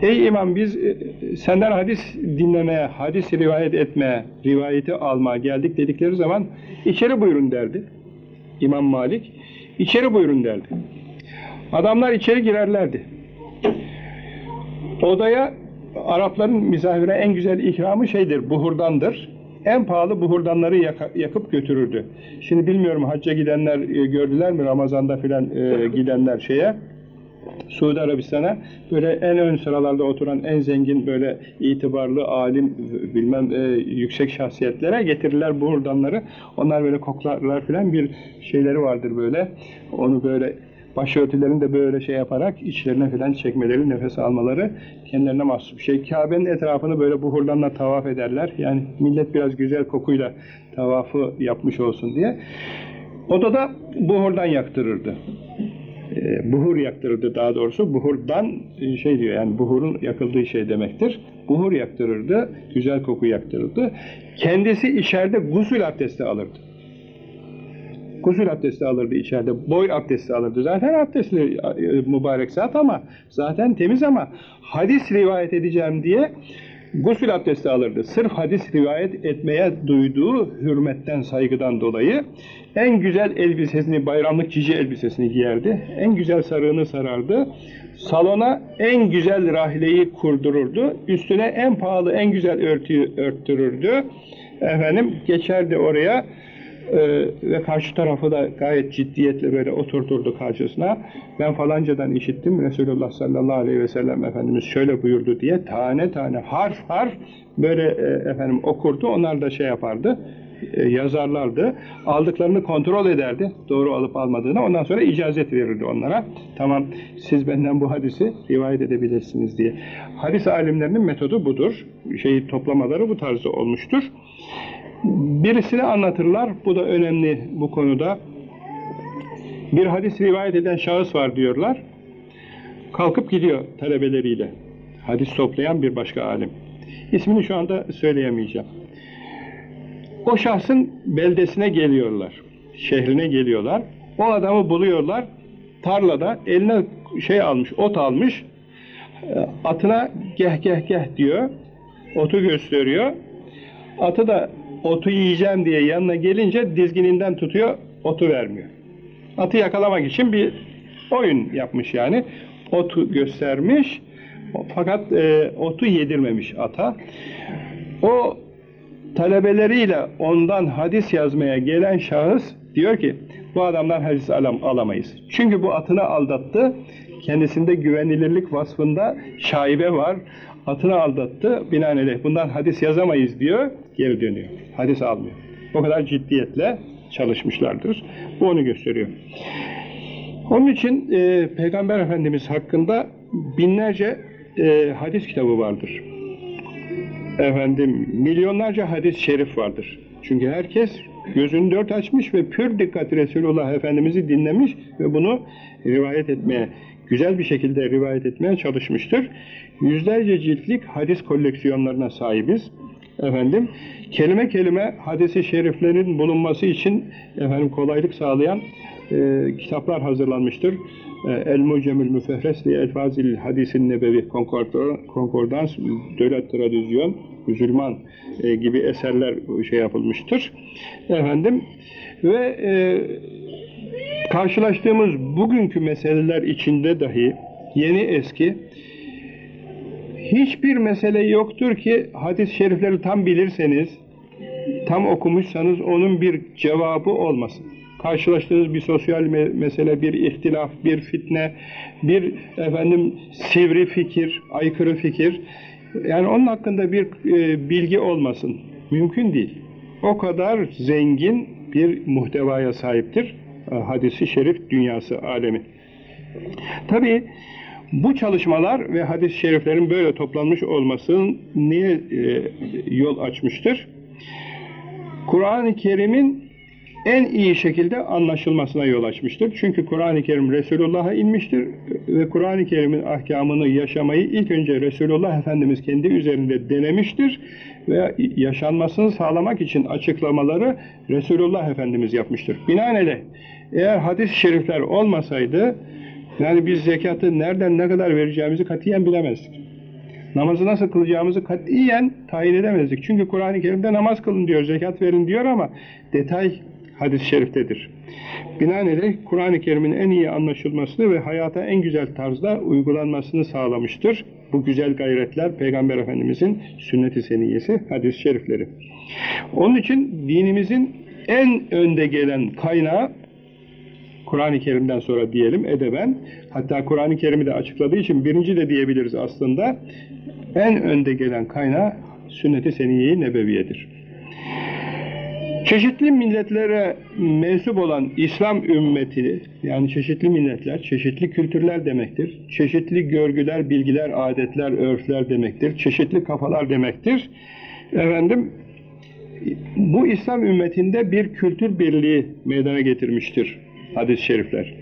Ey imam biz e, senden hadis dinlemeye, hadis rivayet etmeye, rivayeti almaya geldik dedikleri zaman içeri buyurun derdi. İmam Malik içeri buyurun derdi. Adamlar içeri girerlerdi. Odaya Arapların misafire en güzel ikramı şeydir, buhurdandır. En pahalı buhurdanları yakıp götürürdü. Şimdi bilmiyorum hacca gidenler e, gördüler mi Ramazan'da filan e, gidenler şeye, Suudi Arabistan'a böyle en ön sıralarda oturan en zengin böyle itibarlı alim bilmem e, yüksek şahsiyetlere getirirler bu hurdanları. Onlar böyle koklarlar filan bir şeyleri vardır böyle. Onu böyle başörtülerini de böyle şey yaparak içlerine filan çekmeleri, nefes almaları kendilerine mahsus bir şey. Kabe'nin etrafını böyle buhurdanla tavaf ederler. Yani millet biraz güzel kokuyla tavafı yapmış olsun diye. Odada buhurdan yaktırırdı e, buhur yaktırırdı daha doğrusu. Buhurdan e, şey diyor yani buhurun yakıldığı şey demektir. Buhur yaktırırdı, güzel koku yaktırırdı. Kendisi içeride gusül abdesti alırdı. Gusül abdesti alırdı içeride, boy abdesti alırdı. Zaten abdestli e, mübarek zat ama zaten temiz ama hadis rivayet edeceğim diye gusül abdesti alırdı. Sırf hadis rivayet etmeye duyduğu hürmetten, saygıdan dolayı en güzel elbisesini, bayramlık cici elbisesini giyerdi. En güzel sarığını sarardı. Salona en güzel rahileyi kurdururdu. Üstüne en pahalı, en güzel örtüyü örttürürdü. Efendim geçerdi oraya ee, ve karşı tarafı da gayet ciddiyetle böyle oturturdu karşısına. Ben falancadan işittim Resulullah sallallahu aleyhi ve sellem Efendimiz şöyle buyurdu diye tane tane harf harf böyle e, efendim okurdu. Onlar da şey yapardı e, yazarlardı. Aldıklarını kontrol ederdi. Doğru alıp almadığını. Ondan sonra icazet verirdi onlara. Tamam siz benden bu hadisi rivayet edebilirsiniz diye. Hadis alimlerinin metodu budur. Şeyi toplamaları bu tarzda olmuştur. Birisini anlatırlar. Bu da önemli bu konuda. Bir hadis rivayet eden şahıs var diyorlar. Kalkıp gidiyor talebeleriyle. Hadis toplayan bir başka alim. İsmini şu anda söyleyemeyeceğim. O şahsın beldesine geliyorlar. Şehrine geliyorlar. O adamı buluyorlar. Tarlada eline şey almış, ot almış. E, Atına geh geh geh diyor. Otu gösteriyor. Atı da otu yiyeceğim diye yanına gelince dizgininden tutuyor, otu vermiyor. Atı yakalamak için bir oyun yapmış yani. Otu göstermiş fakat e, otu yedirmemiş ata. O talebeleriyle ondan hadis yazmaya gelen şahıs diyor ki bu adamdan hadis alam, alamayız. Çünkü bu atını aldattı. Kendisinde güvenilirlik vasfında şaibe var. Atını aldattı. Binaenaleyh bundan hadis yazamayız diyor. Geri dönüyor. Hadis almıyor. O kadar ciddiyetle çalışmışlardır. Bu onu gösteriyor. Onun için e, Peygamber Efendimiz hakkında binlerce e, hadis kitabı vardır. Efendim milyonlarca hadis-i şerif vardır. Çünkü herkes gözünü dört açmış ve pür dikkat Resulullah Efendimiz'i dinlemiş ve bunu rivayet etmeye, güzel bir şekilde rivayet etmeye çalışmıştır. Yüzlerce ciltlik hadis koleksiyonlarına sahibiz. Efendim, kelime kelime hadisi şeriflerin bulunması için efendim kolaylık sağlayan e, kitaplar hazırlanmıştır. E, El Mucemül Müfehres li Elfazil Hadisin Nebevi Konkordans, Dölet Tradisyon, Müslüman e, gibi eserler şey yapılmıştır. Efendim ve e, karşılaştığımız bugünkü meseleler içinde dahi yeni eski hiçbir mesele yoktur ki hadis-i şerifleri tam bilirseniz tam okumuşsanız onun bir cevabı olmasın. Karşılaştığınız bir sosyal me- mesele, bir ihtilaf, bir fitne, bir efendim sivri fikir, aykırı fikir. Yani onun hakkında bir e, bilgi olmasın. Mümkün değil. O kadar zengin bir muhtevaya sahiptir hadisi şerif dünyası, alemi. Tabii bu çalışmalar ve hadis-i şeriflerin böyle toplanmış olmasının niye e, yol açmıştır? Kur'an-ı Kerim'in en iyi şekilde anlaşılmasına yol açmıştır. Çünkü Kur'an-ı Kerim Resulullah'a inmiştir ve Kur'an-ı Kerim'in ahkamını yaşamayı ilk önce Resulullah Efendimiz kendi üzerinde denemiştir ve yaşanmasını sağlamak için açıklamaları Resulullah Efendimiz yapmıştır. Binaenaleyh eğer hadis-i şerifler olmasaydı yani biz zekatı nereden ne kadar vereceğimizi katiyen bilemezdik. Namazı nasıl kılacağımızı katiyen tayin edemezdik. Çünkü Kur'an-ı Kerim'de namaz kılın diyor, zekat verin diyor ama detay hadis-i şeriftedir. Binaenaleyh Kur'an-ı Kerim'in en iyi anlaşılmasını ve hayata en güzel tarzda uygulanmasını sağlamıştır. Bu güzel gayretler Peygamber Efendimizin sünnet-i seniyyesi, hadis-i şerifleri. Onun için dinimizin en önde gelen kaynağı Kur'an-ı Kerim'den sonra diyelim edeben, hatta Kur'an-ı Kerim'i de açıkladığı için birinci de diyebiliriz aslında, en önde gelen kaynağı sünnet-i seniyye-i nebeviyedir. Çeşitli milletlere mensup olan İslam ümmeti, yani çeşitli milletler, çeşitli kültürler demektir. Çeşitli görgüler, bilgiler, adetler, örfler demektir. Çeşitli kafalar demektir. Efendim, bu İslam ümmetinde bir kültür birliği meydana getirmiştir hadis-i şerifler.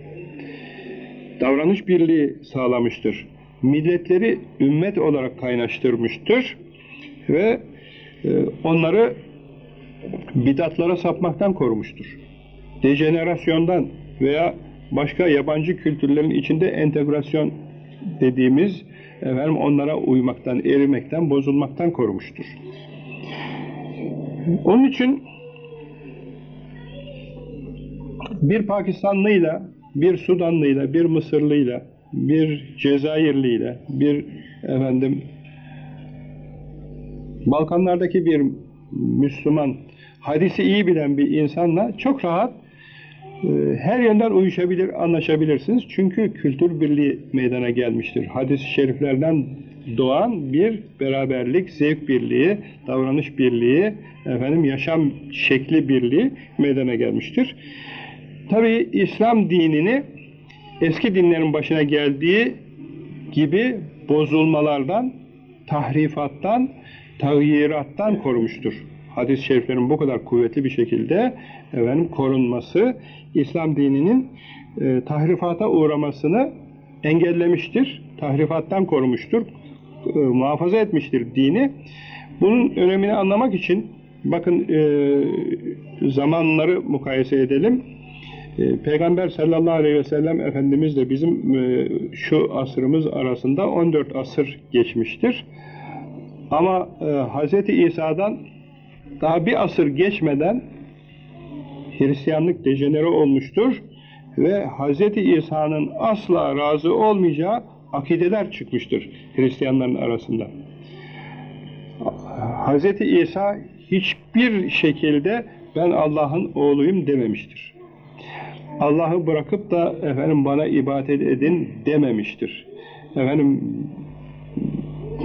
Davranış birliği sağlamıştır. Milletleri ümmet olarak kaynaştırmıştır ve e, onları bidatlara sapmaktan korumuştur. Dejenerasyondan veya başka yabancı kültürlerin içinde entegrasyon dediğimiz efendim onlara uymaktan, erimekten, bozulmaktan korumuştur. Onun için bir Pakistanlıyla, bir Sudanlıyla, bir Mısırlıyla, bir Cezayirliyle, bir efendim Balkanlardaki bir Müslüman, hadisi iyi bilen bir insanla çok rahat e, her yönden uyuşabilir, anlaşabilirsiniz. Çünkü kültür birliği meydana gelmiştir. Hadis-i şeriflerden doğan bir beraberlik, zevk birliği, davranış birliği, efendim yaşam şekli birliği meydana gelmiştir. Tabi İslam dinini eski dinlerin başına geldiği gibi bozulmalardan, tahrifattan, tağyirattan korumuştur. Hadis-i şeriflerin bu kadar kuvvetli bir şekilde efendim, korunması, İslam dininin e, tahrifata uğramasını engellemiştir. Tahrifattan korumuştur, e, muhafaza etmiştir dini. Bunun önemini anlamak için bakın e, zamanları mukayese edelim. E, Peygamber sallallahu aleyhi ve sellem Efendimizle bizim e, şu asrımız arasında 14 asır geçmiştir. Ama e, Hz. İsa'dan daha bir asır geçmeden Hristiyanlık dejenere olmuştur ve Hz. İsa'nın asla razı olmayacağı akideler çıkmıştır Hristiyanların arasında. Hz. İsa hiçbir şekilde ben Allah'ın oğluyum dememiştir. Allah'ı bırakıp da efendim bana ibadet edin dememiştir. Efendim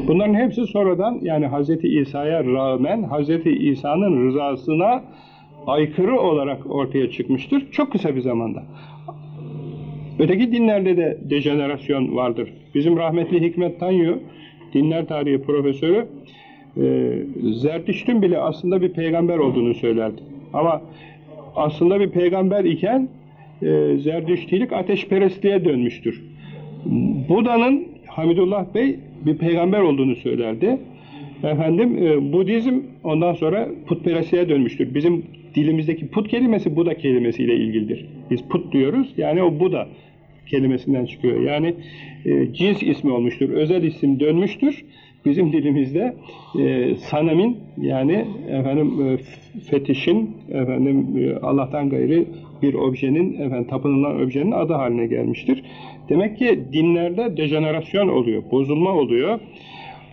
bunların hepsi sonradan yani Hz. İsa'ya rağmen Hz. İsa'nın rızasına aykırı olarak ortaya çıkmıştır. Çok kısa bir zamanda. Öteki dinlerde de dejenerasyon vardır. Bizim rahmetli Hikmet Tanyu, dinler tarihi profesörü, e, Zerdüşt'ün bile aslında bir peygamber olduğunu söylerdi. Ama aslında bir peygamber iken e, Zerdüştilik ateşperestliğe dönmüştür. Buda'nın Hamidullah Bey bir peygamber olduğunu söylerdi. Efendim e, Budizm ondan sonra putperestliğe dönmüştür. Bizim dilimizdeki put kelimesi Buda kelimesiyle ilgilidir. Biz put diyoruz. Yani o Buda kelimesinden çıkıyor. Yani e, cins ismi olmuştur. Özel isim dönmüştür. Bizim dilimizde e, sanamin yani efendim e, fetişin efendim e, Allah'tan gayri bir objenin efendim tapınılan objenin adı haline gelmiştir. Demek ki dinlerde dejenerasyon oluyor, bozulma oluyor.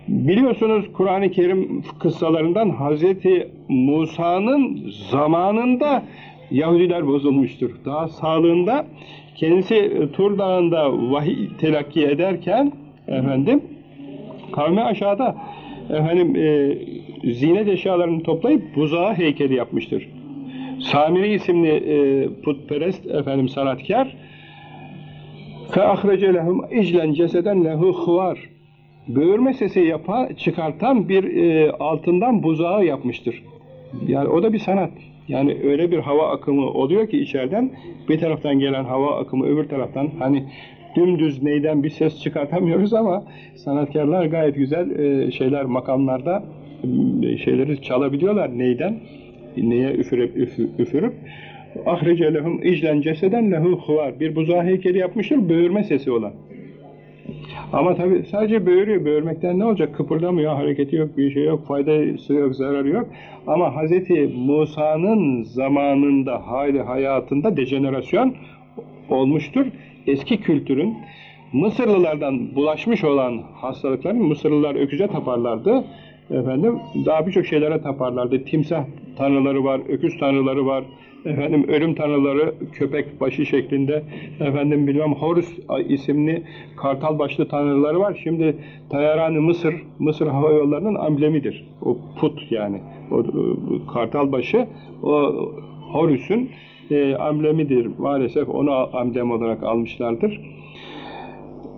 Biliyorsunuz Kur'an-ı Kerim kıssalarından Hazreti Musa'nın zamanında Yahudiler bozulmuştur. Daha sağlığında kendisi e, Tur Dağı'nda vahiy telakki ederken efendim Kavmi aşağıda efendim e, zinet eşyalarını toplayıp buzağa heykeli yapmıştır. Samiri isimli e, putperest efendim sanatkar fe ahrece lehum iclen ceseden lehu huvar böğürme sesi yapa, çıkartan bir e, altından buzağı yapmıştır. Yani o da bir sanat. Yani öyle bir hava akımı oluyor ki içeriden bir taraftan gelen hava akımı öbür taraftan hani dümdüz neyden bir ses çıkartamıyoruz ama sanatkarlar gayet güzel e, şeyler makamlarda e, şeyleri çalabiliyorlar neyden neye üfürüp üfü- üfürüp ahrece lehum iclen ceseden lehu huvar bir buzağı heykeli yapmıştır böğürme sesi olan. Ama tabi sadece böğürüyor. Böğürmekten ne olacak? Kıpırdamıyor, hareketi yok, bir şey yok, faydası yok, zararı yok. Ama Hz. Musa'nın zamanında, hali hayatında dejenerasyon olmuştur. Eski kültürün Mısırlılardan bulaşmış olan hastalıkların Mısırlılar öküze taparlardı. Efendim daha birçok şeylere taparlardı. Timsah tanrıları var, öküz tanrıları var. Efendim ölüm tanrıları köpek başı şeklinde. Efendim bilmem Horus isimli kartal başlı tanrıları var. Şimdi Tayaran-ı Mısır, Mısır Hava Yolları'nın amblemidir. O put yani. O, o kartal başı o Horus'un e, amblemidir. Maalesef onu amblem olarak almışlardır.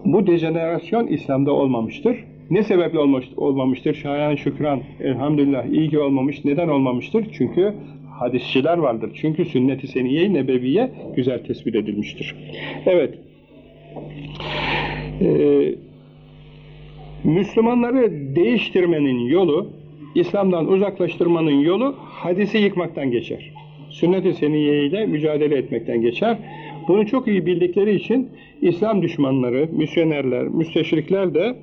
Bu dejenerasyon İslam'da olmamıştır. Ne sebeple olmuş, olmamıştır? Şayan şükran, elhamdülillah iyi ki olmamış. Neden olmamıştır? Çünkü hadisçiler vardır. Çünkü sünnet-i seniye nebeviye güzel tespit edilmiştir. Evet. Ee, Müslümanları değiştirmenin yolu, İslam'dan uzaklaştırmanın yolu hadisi yıkmaktan geçer. Sünnet-i seniye ile mücadele etmekten geçer. Bunu çok iyi bildikleri için İslam düşmanları, misyonerler, müsteşrikler de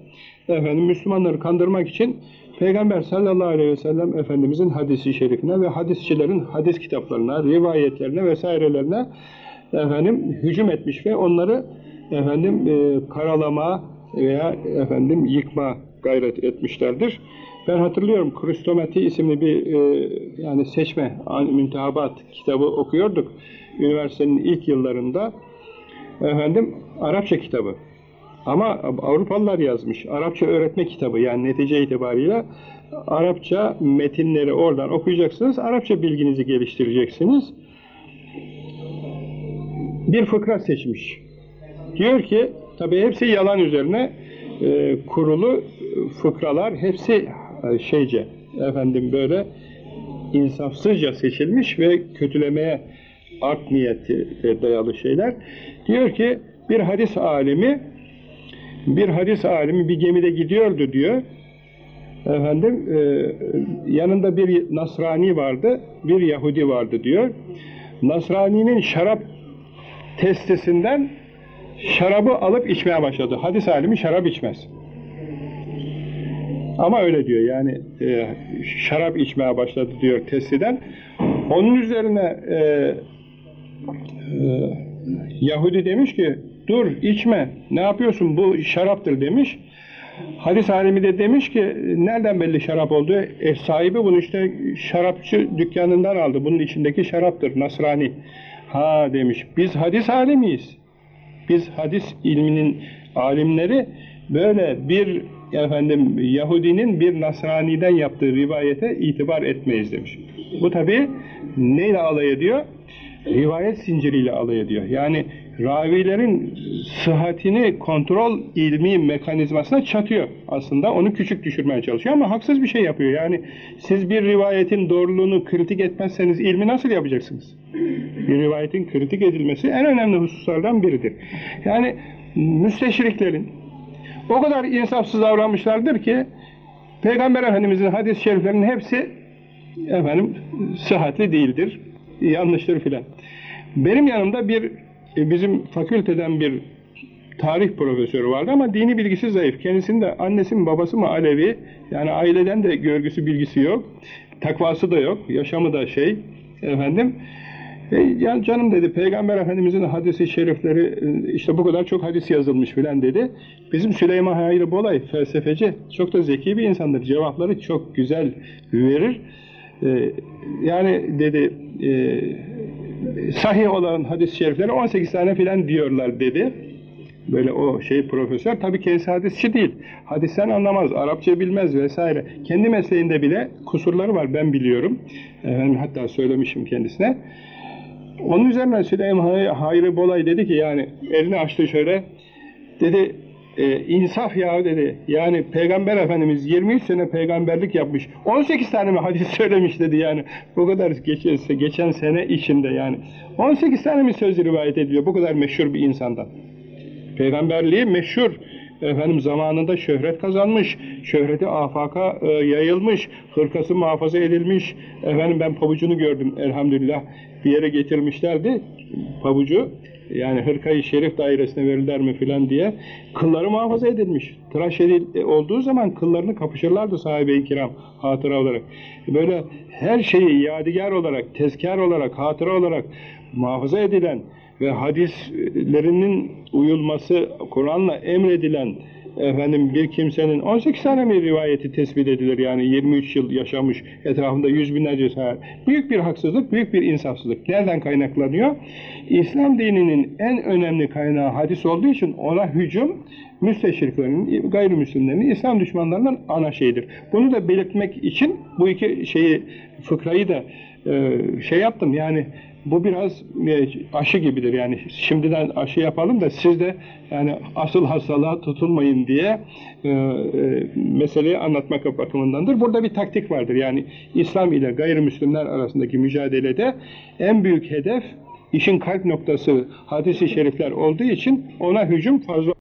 efendim Müslümanları kandırmak için Peygamber sallallahu aleyhi ve sellem Efendimizin hadisi şerifine ve hadisçilerin hadis kitaplarına, rivayetlerine vesairelerine efendim hücum etmiş ve onları efendim e, karalama veya efendim yıkma gayret etmişlerdir. Ben hatırlıyorum Kristomati isimli bir e, yani seçme, müntehabat kitabı okuyorduk. Üniversitenin ilk yıllarında efendim Arapça kitabı. Ama Avrupalılar yazmış. Arapça öğretme kitabı yani netice itibariyle Arapça metinleri oradan okuyacaksınız. Arapça bilginizi geliştireceksiniz. Bir fıkra seçmiş. Diyor ki, tabi hepsi yalan üzerine e, kurulu fıkralar, hepsi şeyce, efendim böyle insafsızca seçilmiş ve kötülemeye art niyeti e, dayalı şeyler. Diyor ki, bir hadis alimi bir hadis alimi bir gemide gidiyordu diyor. Efendim e, yanında bir Nasrani vardı, bir Yahudi vardı diyor. Nasrani'nin şarap testisinden şarabı alıp içmeye başladı. Hadis alimi şarap içmez. Ama öyle diyor yani e, şarap içmeye başladı diyor testiden. Onun üzerine e, e, Yahudi demiş ki dur içme ne yapıyorsun bu şaraptır demiş. Hadis alimi de demiş ki nereden belli şarap oldu? E, sahibi bunu işte şarapçı dükkanından aldı. Bunun içindeki şaraptır Nasrani. Ha demiş biz hadis alimiyiz. Biz hadis ilminin alimleri böyle bir efendim Yahudinin bir Nasrani'den yaptığı rivayete itibar etmeyiz demiş. Bu tabi neyle alay ediyor? Rivayet zinciriyle alay ediyor. Yani ravilerin sıhhatini kontrol ilmi mekanizmasına çatıyor aslında. Onu küçük düşürmeye çalışıyor ama haksız bir şey yapıyor. Yani siz bir rivayetin doğruluğunu kritik etmezseniz ilmi nasıl yapacaksınız? Bir rivayetin kritik edilmesi en önemli hususlardan biridir. Yani müsteşriklerin o kadar insafsız davranmışlardır ki Peygamber Efendimizin hadis-i şeriflerinin hepsi efendim sıhhatli değildir, yanlıştır filan. Benim yanımda bir e, bizim fakülteden bir tarih profesörü vardı ama dini bilgisi zayıf. Kendisinin de annesi mi babası mı Alevi. Yani aileden de görgüsü bilgisi yok. Takvası da yok. Yaşamı da şey efendim. E, ya canım dedi Peygamber Efendimizin hadisi şerifleri e, işte bu kadar çok hadis yazılmış filan dedi. Bizim Süleyman Hayri Bolay felsefeci çok da zeki bir insandır. Cevapları çok güzel verir. E, yani dedi e, sahih olan hadis-i şerifleri 18 tane filan diyorlar dedi. Böyle o şey profesör tabii kendisi hadisçi değil. Hadisten anlamaz, Arapça bilmez vesaire. Kendi mesleğinde bile kusurları var ben biliyorum. Efendim, hatta söylemişim kendisine. Onun üzerine Süleyman Hay- Hayri Bolay dedi ki yani elini açtı şöyle dedi e, insaf ya dedi. Yani Peygamber Efendimiz 23 sene peygamberlik yapmış. 18 tane mi hadis söylemiş dedi yani. Bu kadar geçen, geçen sene içinde yani. 18 tane mi söz rivayet ediliyor bu kadar meşhur bir insandan. Peygamberliği meşhur. Efendim zamanında şöhret kazanmış, şöhreti afaka e, yayılmış, hırkası muhafaza edilmiş. Efendim ben pabucunu gördüm elhamdülillah. Bir yere getirmişlerdi pabucu. Yani hırkayı şerif dairesine verirler mi filan diye. Kılları muhafaza edilmiş. Tıraş edil olduğu zaman kıllarını kapışırlardı sahabe-i kiram hatıra olarak. Böyle her şeyi yadigar olarak, tezkar olarak, hatıra olarak muhafaza edilen ve hadislerinin uyulması Kur'an'la emredilen efendim bir kimsenin 18 tane mi rivayeti tespit edilir yani 23 yıl yaşamış etrafında yüz binlerce sahabe. Büyük bir haksızlık, büyük bir insafsızlık. Nereden kaynaklanıyor? İslam dininin en önemli kaynağı hadis olduğu için ona hücum müsteşriklerin, gayrimüslimlerin, İslam düşmanlarının ana şeyidir. Bunu da belirtmek için bu iki şeyi, fıkrayı da e, şey yaptım yani bu biraz e, aşı gibidir yani şimdiden aşı yapalım da siz de yani asıl hastalığa tutulmayın diye e, e, meseleyi anlatmak bakımındandır. Burada bir taktik vardır yani İslam ile gayrimüslimler arasındaki mücadelede en büyük hedef işin kalp noktası hadisi şerifler olduğu için ona hücum fazla